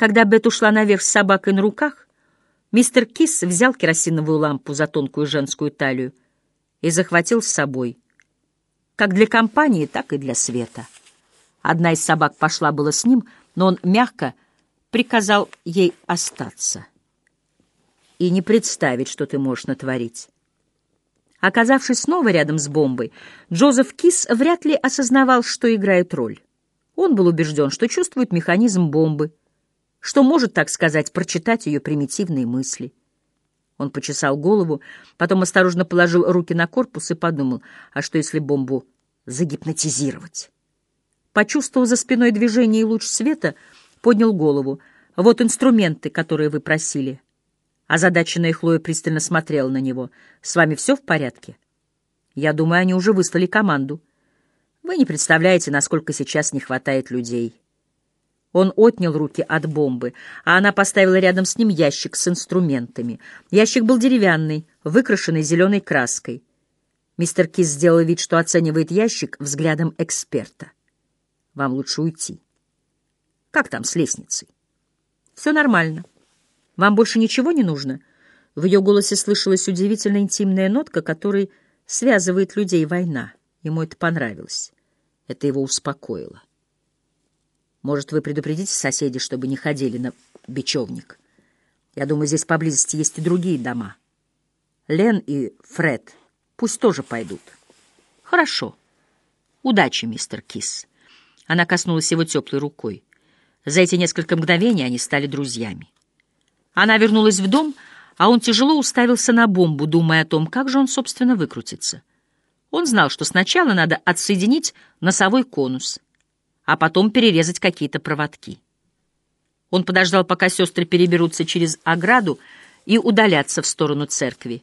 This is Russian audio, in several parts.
Когда Бет ушла наверх с собакой на руках, мистер Кис взял керосиновую лампу за тонкую женскую талию и захватил с собой, как для компании, так и для света. Одна из собак пошла было с ним, но он мягко приказал ей остаться и не представить, что ты можешь натворить. Оказавшись снова рядом с бомбой, Джозеф Кис вряд ли осознавал, что играет роль. Он был убежден, что чувствует механизм бомбы, что может, так сказать, прочитать ее примитивные мысли. Он почесал голову, потом осторожно положил руки на корпус и подумал, а что если бомбу загипнотизировать? Почувствовав за спиной движение и луч света, поднял голову. «Вот инструменты, которые вы просили». Озадаченная Хлоя пристально смотрела на него. «С вами все в порядке?» «Я думаю, они уже выслали команду. Вы не представляете, насколько сейчас не хватает людей». Он отнял руки от бомбы, а она поставила рядом с ним ящик с инструментами. Ящик был деревянный, выкрашенный зеленой краской. Мистер Кис сделал вид, что оценивает ящик взглядом эксперта. «Вам лучше уйти». «Как там с лестницей?» «Все нормально». Вам больше ничего не нужно?» В ее голосе слышалась удивительно интимная нотка, которой связывает людей война. Ему это понравилось. Это его успокоило. «Может, вы предупредите соседей, чтобы не ходили на бечевник? Я думаю, здесь поблизости есть и другие дома. Лен и Фред пусть тоже пойдут». «Хорошо. Удачи, мистер Кис». Она коснулась его теплой рукой. За эти несколько мгновений они стали друзьями. Она вернулась в дом, а он тяжело уставился на бомбу, думая о том, как же он, собственно, выкрутится. Он знал, что сначала надо отсоединить носовой конус, а потом перерезать какие-то проводки. Он подождал, пока сестры переберутся через ограду и удалятся в сторону церкви.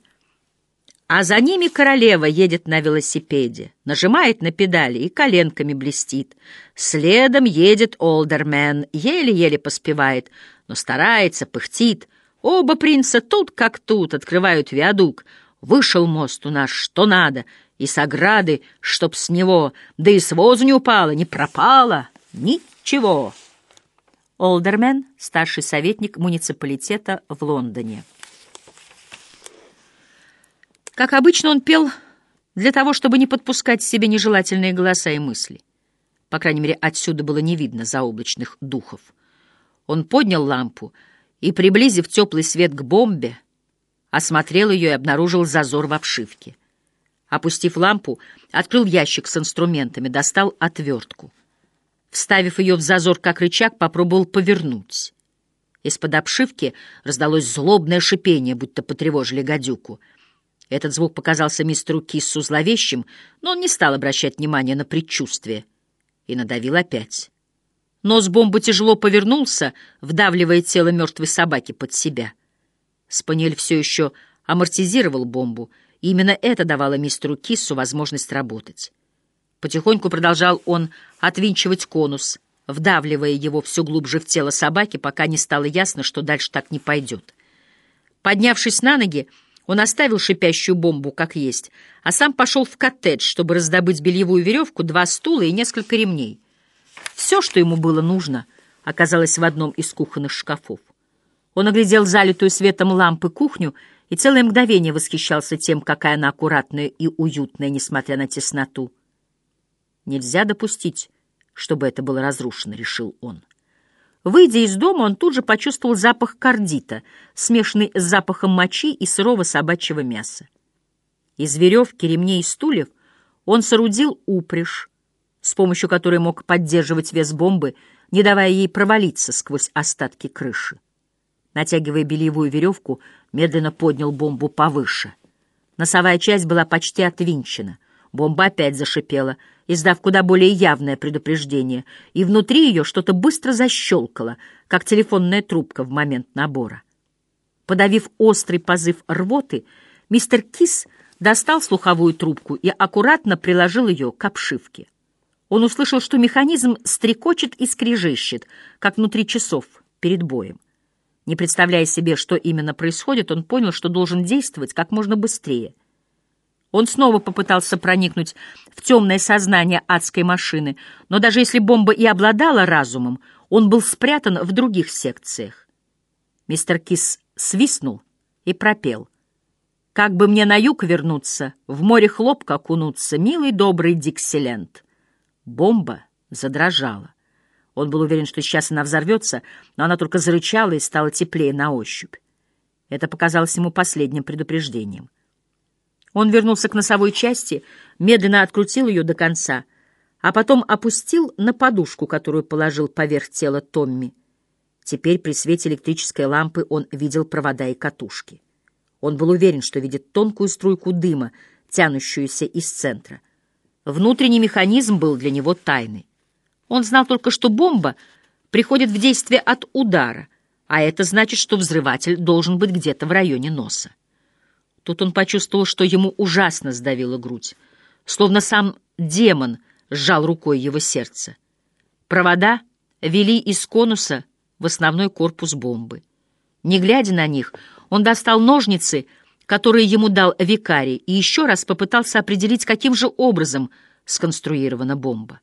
А за ними королева едет на велосипеде, нажимает на педали и коленками блестит. Следом едет олдермен, еле-еле поспевает — но старается, пыхтит. Оба принца тут как тут открывают виадук. Вышел мост у нас что надо, и с ограды, чтоб с него, да и с возу не упало, не пропало, ничего. Олдермен, старший советник муниципалитета в Лондоне. Как обычно, он пел для того, чтобы не подпускать себе нежелательные голоса и мысли. По крайней мере, отсюда было не видно заоблачных духов. Он поднял лампу и, приблизив теплый свет к бомбе, осмотрел ее и обнаружил зазор в обшивке. Опустив лампу, открыл ящик с инструментами, достал отвертку. Вставив ее в зазор как рычаг, попробовал повернуть. Из-под обшивки раздалось злобное шипение, будто потревожили гадюку. Этот звук показался мистеру Киссу зловещим, но он не стал обращать внимания на предчувствие и надавил опять. Нос бомбы тяжело повернулся, вдавливая тело мертвой собаки под себя. Спаниель все еще амортизировал бомбу, именно это давало мистеру Киссу возможность работать. Потихоньку продолжал он отвинчивать конус, вдавливая его все глубже в тело собаки, пока не стало ясно, что дальше так не пойдет. Поднявшись на ноги, он оставил шипящую бомбу как есть, а сам пошел в коттедж, чтобы раздобыть бельевую веревку, два стула и несколько ремней. Все, что ему было нужно, оказалось в одном из кухонных шкафов. Он оглядел залитую светом лампы кухню и целое мгновение восхищался тем, какая она аккуратная и уютная, несмотря на тесноту. Нельзя допустить, чтобы это было разрушено, решил он. Выйдя из дома, он тут же почувствовал запах кардита, смешанный с запахом мочи и сырого собачьего мяса. Из веревки, ремней и стульев он соорудил упряжь, с помощью которой мог поддерживать вес бомбы, не давая ей провалиться сквозь остатки крыши. Натягивая бельевую веревку, медленно поднял бомбу повыше. Носовая часть была почти отвинчена. Бомба опять зашипела, издав куда более явное предупреждение, и внутри ее что-то быстро защелкало, как телефонная трубка в момент набора. Подавив острый позыв рвоты, мистер Кис достал слуховую трубку и аккуратно приложил ее к обшивке. Он услышал, что механизм стрекочет и скрежещет, как внутри часов перед боем. Не представляя себе, что именно происходит, он понял, что должен действовать как можно быстрее. Он снова попытался проникнуть в темное сознание адской машины, но даже если бомба и обладала разумом, он был спрятан в других секциях. Мистер Кис свистнул и пропел. «Как бы мне на юг вернуться, в море хлопка окунуться, милый добрый Диксиленд». Бомба задрожала. Он был уверен, что сейчас она взорвется, но она только зарычала и стала теплее на ощупь. Это показалось ему последним предупреждением. Он вернулся к носовой части, медленно открутил ее до конца, а потом опустил на подушку, которую положил поверх тела Томми. Теперь при свете электрической лампы он видел провода и катушки. Он был уверен, что видит тонкую струйку дыма, тянущуюся из центра. Внутренний механизм был для него тайной. Он знал только, что бомба приходит в действие от удара, а это значит, что взрыватель должен быть где-то в районе носа. Тут он почувствовал, что ему ужасно сдавила грудь, словно сам демон сжал рукой его сердце. Провода вели из конуса в основной корпус бомбы. Не глядя на них, он достал ножницы, которые ему дал викарий, и еще раз попытался определить, каким же образом сконструирована бомба.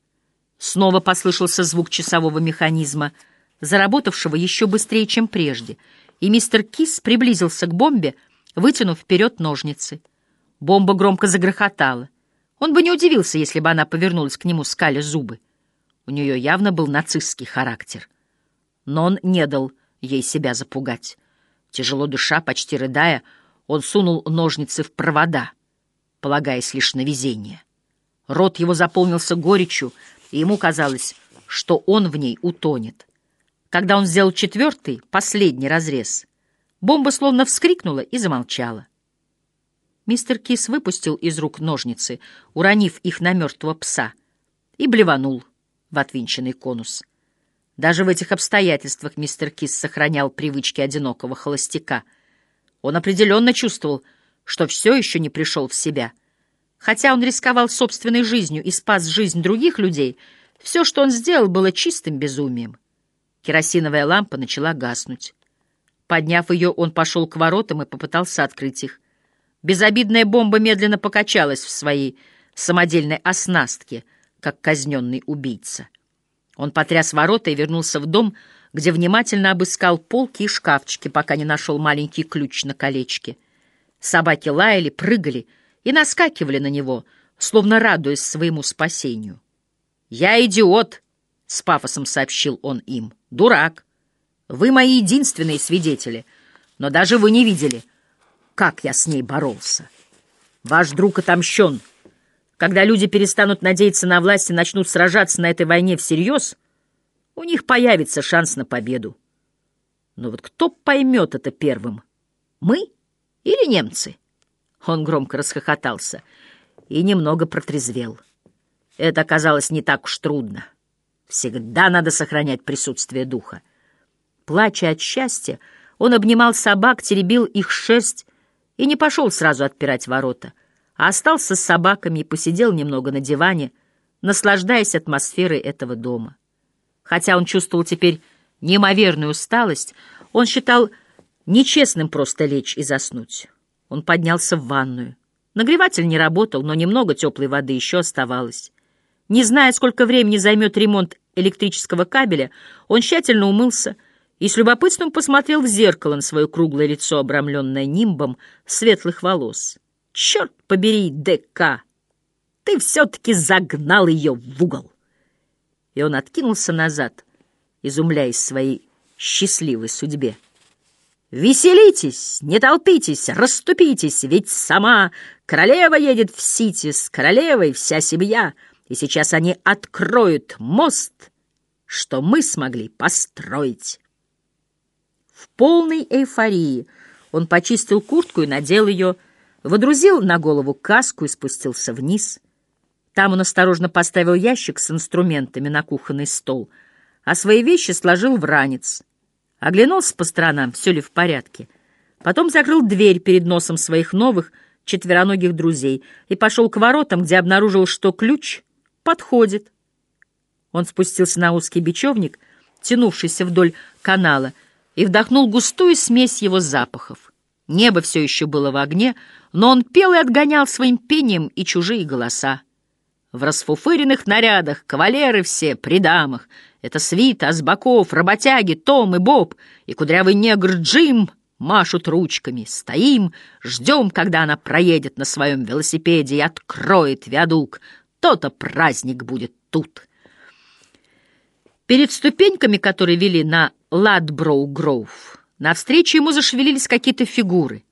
Снова послышался звук часового механизма, заработавшего еще быстрее, чем прежде, и мистер Кис приблизился к бомбе, вытянув вперед ножницы. Бомба громко загрохотала. Он бы не удивился, если бы она повернулась к нему, скаля зубы. У нее явно был нацистский характер. Но он не дал ей себя запугать. Тяжело дыша, почти рыдая, он сунул ножницы в провода, полагаясь лишь на везение. Рот его заполнился горечью, и ему казалось, что он в ней утонет. Когда он сделал четвертый, последний разрез, бомба словно вскрикнула и замолчала. Мистер Кис выпустил из рук ножницы, уронив их на мертвого пса, и блеванул в отвинченный конус. Даже в этих обстоятельствах мистер Кис сохранял привычки одинокого холостяка. Он определенно чувствовал, что все еще не пришел в себя — Хотя он рисковал собственной жизнью и спас жизнь других людей, все, что он сделал, было чистым безумием. Керосиновая лампа начала гаснуть. Подняв ее, он пошел к воротам и попытался открыть их. Безобидная бомба медленно покачалась в своей самодельной оснастке, как казненный убийца. Он потряс ворота и вернулся в дом, где внимательно обыскал полки и шкафчики, пока не нашел маленький ключ на колечке. Собаки лаяли, прыгали — и наскакивали на него, словно радуясь своему спасению. «Я идиот!» — с пафосом сообщил он им. «Дурак! Вы мои единственные свидетели, но даже вы не видели, как я с ней боролся. Ваш друг отомщен. Когда люди перестанут надеяться на власть и начнут сражаться на этой войне всерьез, у них появится шанс на победу. Но вот кто поймет это первым? Мы или немцы?» Он громко расхохотался и немного протрезвел. Это оказалось не так уж трудно. Всегда надо сохранять присутствие духа. Плача от счастья, он обнимал собак, теребил их шерсть и не пошел сразу отпирать ворота, а остался с собаками и посидел немного на диване, наслаждаясь атмосферой этого дома. Хотя он чувствовал теперь неимоверную усталость, он считал нечестным просто лечь и заснуть. Он поднялся в ванную. Нагреватель не работал, но немного теплой воды еще оставалось. Не зная, сколько времени займет ремонт электрического кабеля, он тщательно умылся и с любопытством посмотрел в зеркало на свое круглое лицо, обрамленное нимбом светлых волос. «Черт побери, ДК! Ты все-таки загнал ее в угол!» И он откинулся назад, изумляясь своей счастливой судьбе. Веселитесь, не толпитесь, расступитесь, ведь сама королева едет в Сити, с королевой вся семья, и сейчас они откроют мост, что мы смогли построить. В полной эйфории он почистил куртку и надел ее, водрузил на голову каску и спустился вниз. Там он осторожно поставил ящик с инструментами на кухонный стол, а свои вещи сложил в ранец — Оглянулся по сторонам, все ли в порядке. Потом закрыл дверь перед носом своих новых четвероногих друзей и пошел к воротам, где обнаружил, что ключ подходит. Он спустился на узкий бечевник, тянувшийся вдоль канала, и вдохнул густую смесь его запахов. Небо все еще было в огне, но он пел и отгонял своим пением и чужие голоса. В расфуфыренных нарядах, кавалеры все, при дамах, Это свита, а с боков работяги Том и Боб и кудрявый негр Джим машут ручками. Стоим, ждем, когда она проедет на своем велосипеде и откроет виадук. То-то праздник будет тут. Перед ступеньками, которые вели на Ладброу-Гроув, навстречу ему зашевелились какие-то фигуры.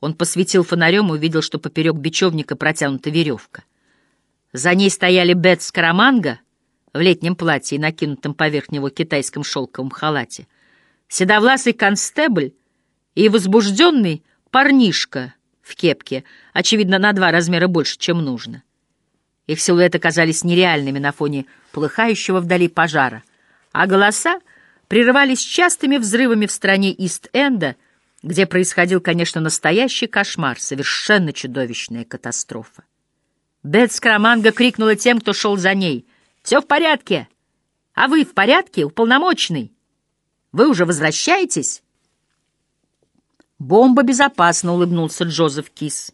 Он посветил фонарем и увидел, что поперек бечевника протянута веревка. За ней стояли Бет Скараманга — в летнем платье и накинутом поверх него китайском шелковом халате, седовласый констебль и возбужденный парнишка в кепке, очевидно, на два размера больше, чем нужно. Их силуэты казались нереальными на фоне полыхающего вдали пожара, а голоса прерывались частыми взрывами в стране Ист-Энда, где происходил, конечно, настоящий кошмар, совершенно чудовищная катастрофа. Бет Скраманга крикнула тем, кто шел за ней — все в порядке. А вы в порядке, уполномоченный? Вы уже возвращаетесь? Бомба безопасна, улыбнулся Джозеф Кис.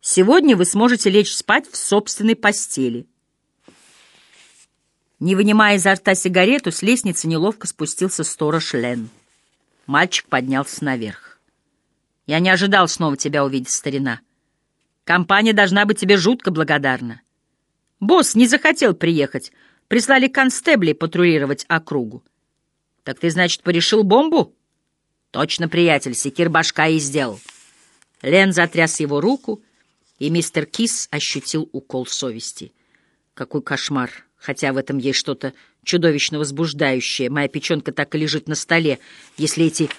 Сегодня вы сможете лечь спать в собственной постели. Не вынимая изо рта сигарету, с лестницы неловко спустился сторож Лен. Мальчик поднялся наверх. «Я не ожидал снова тебя увидеть, старина. Компания должна быть тебе жутко благодарна. Босс не захотел приехать. Прислали констеблей патрулировать округу. Так ты, значит, порешил бомбу? Точно, приятель, секир башка и сделал. Лен затряс его руку, и мистер Кис ощутил укол совести. Какой кошмар! Хотя в этом есть что-то чудовищно возбуждающее. Моя печенка так и лежит на столе. Если эти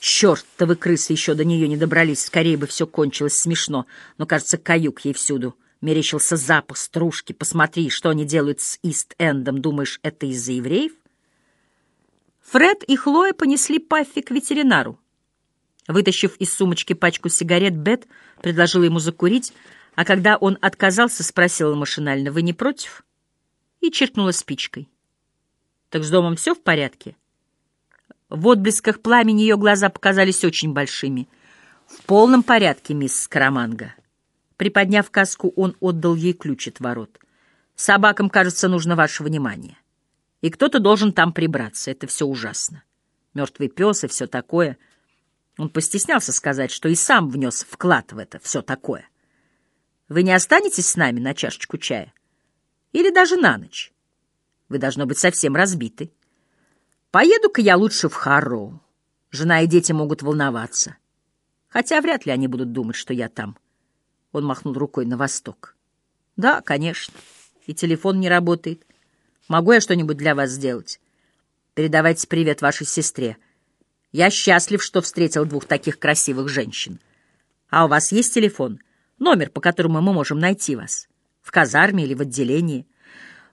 чертовы крысы еще до нее не добрались, скорее бы все кончилось смешно. Но, кажется, каюк ей всюду. Мерещился запах стружки. Посмотри, что они делают с Ист-Эндом. Думаешь, это из-за евреев? Фред и Хлоя понесли Паффи к ветеринару. Вытащив из сумочки пачку сигарет, Бет предложила ему закурить, а когда он отказался, спросила машинально, «Вы не против?» и чиркнула спичкой. «Так с домом все в порядке?» В отблесках пламени ее глаза показались очень большими. «В полном порядке, мисс Скараманга». Приподняв каску, он отдал ей ключ от ворот. «Собакам, кажется, нужно ваше внимание. И кто-то должен там прибраться. Это все ужасно. Мертвый пес и все такое». Он постеснялся сказать, что и сам внес вклад в это все такое. «Вы не останетесь с нами на чашечку чая? Или даже на ночь? Вы, должно быть, совсем разбиты. Поеду-ка я лучше в Харроу. Жена и дети могут волноваться. Хотя вряд ли они будут думать, что я там». Он махнул рукой на восток. «Да, конечно. И телефон не работает. Могу я что-нибудь для вас сделать? Передавайте привет вашей сестре. Я счастлив, что встретил двух таких красивых женщин. А у вас есть телефон? Номер, по которому мы можем найти вас? В казарме или в отделении?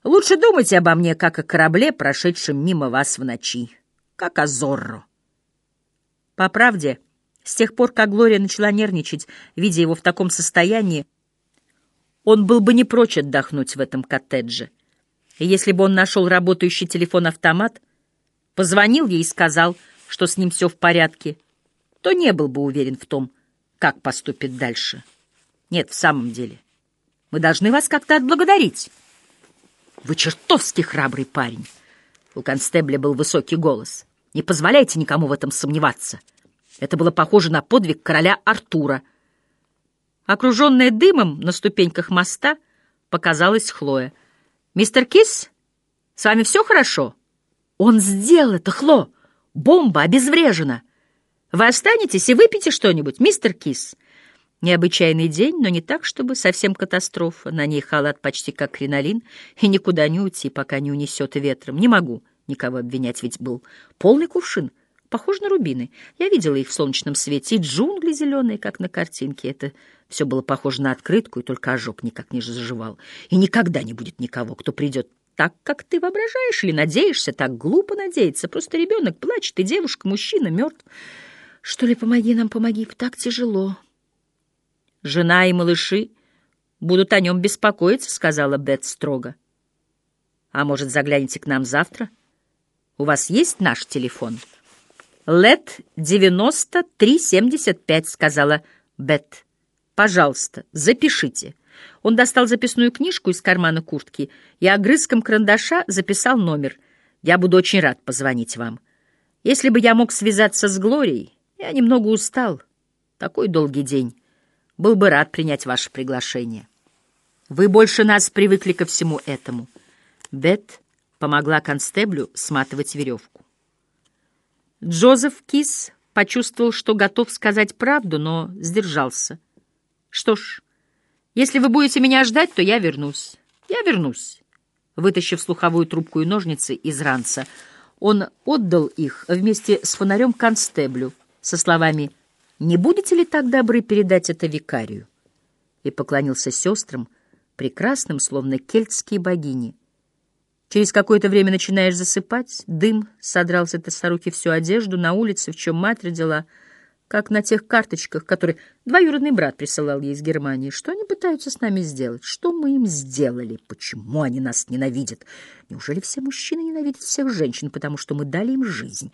Лучше думайте обо мне, как о корабле, прошедшем мимо вас в ночи. Как о Зорро. По правде... С тех пор, как Глория начала нервничать, видя его в таком состоянии, он был бы не прочь отдохнуть в этом коттедже. И если бы он нашел работающий телефон-автомат, позвонил ей и сказал, что с ним все в порядке, то не был бы уверен в том, как поступит дальше. Нет, в самом деле, мы должны вас как-то отблагодарить. Вы чертовски храбрый парень. У констебля был высокий голос. Не позволяйте никому в этом сомневаться. Это было похоже на подвиг короля Артура. Окруженная дымом на ступеньках моста показалась Хлоя. «Мистер Кис, с вами все хорошо?» «Он сделал это, Хло! Бомба обезврежена! Вы останетесь и выпьете что-нибудь, мистер Кис?» Необычайный день, но не так, чтобы совсем катастрофа. На ней халат почти как кринолин, и никуда не уйти, пока не унесет ветром. Не могу никого обвинять, ведь был полный кувшин — Похоже на рубины. Я видела их в солнечном свете, и джунгли зеленые, как на картинке. Это все было похоже на открытку, и только ожог никак не заживал. И никогда не будет никого, кто придет так, как ты воображаешь или надеешься, так глупо надеяться. Просто ребенок плачет, и девушка, мужчина мертв. Что ли, помоги нам, помоги, так тяжело. Жена и малыши будут о нем беспокоиться, сказала Бет строго. А может, загляните к нам завтра? У вас есть наш телефон? — «Лет 9375», — сказала Бет. «Пожалуйста, запишите». Он достал записную книжку из кармана куртки и огрызком карандаша записал номер Я буду очень рад позвонить вам. Если бы я мог связаться с Глорией, я немного устал. Такой долгий день. Был бы рад принять ваше приглашение. Вы больше нас привыкли ко всему этому. Бет помогла констеблю сматывать веревку. Джозеф Кис почувствовал, что готов сказать правду, но сдержался. Что ж, если вы будете меня ждать, то я вернусь. Я вернусь. Вытащив слуховую трубку и ножницы из ранца, он отдал их вместе с фонарем констеблю со словами «Не будете ли так добры передать это викарию?» и поклонился сестрам, прекрасным, словно кельтские богини. Через какое-то время начинаешь засыпать, дым содрал с этой старухи всю одежду на улице, в чем мать родила, как на тех карточках, которые двоюродный брат присылал ей из Германии. Что они пытаются с нами сделать? Что мы им сделали? Почему они нас ненавидят? Неужели все мужчины ненавидят всех женщин, потому что мы дали им жизнь?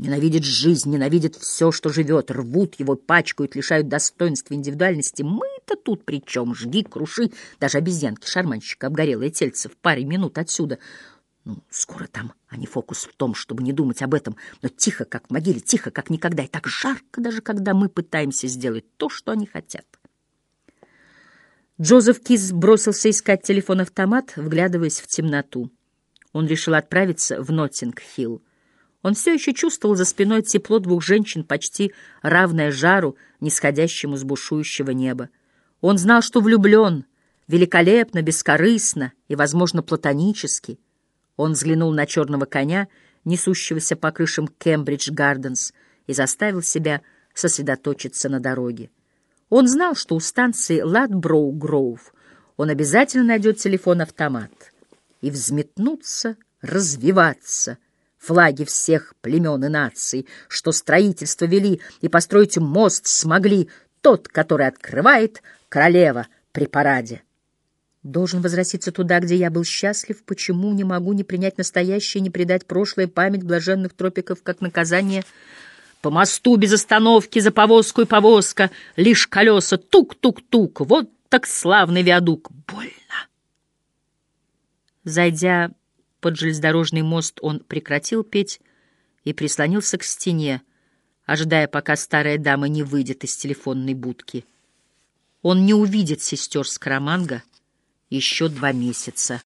Ненавидят жизнь, ненавидят все, что живет, рвут его, пачкают, лишают достоинства индивидуальности. Мы-то тут при чем? Жги, круши. Даже обезьянки, шарманщика, обгорелое тельце в паре минут отсюда. Ну, скоро там, а не фокус в том, чтобы не думать об этом. Но тихо, как в могиле, тихо, как никогда. И так жарко, даже когда мы пытаемся сделать то, что они хотят. Джозеф Киз бросился искать телефон-автомат, вглядываясь в темноту. Он решил отправиться в Ноттинг-Хилл. Он все еще чувствовал за спиной тепло двух женщин, почти равное жару, нисходящему с бушующего неба. Он знал, что влюблен, великолепно, бескорыстно и, возможно, платонически. Он взглянул на черного коня, несущегося по крышам Кембридж-Гарденс, и заставил себя сосредоточиться на дороге. Он знал, что у станции Ладброу-Гроув он обязательно найдет телефон-автомат и взметнуться, развиваться — флаги всех племен и наций, что строительство вели и построить мост смогли, тот, который открывает королева при параде. Должен возвратиться туда, где я был счастлив, почему не могу не принять настоящее, не предать прошлое память блаженных тропиков, как наказание по мосту без остановки, за повозку и повозка, лишь колеса тук-тук-тук, вот так славный виадук, больно. Зайдя под железнодорожный мост он прекратил петь и прислонился к стене, ожидая, пока старая дама не выйдет из телефонной будки. Он не увидит сестер Скороманга еще два месяца.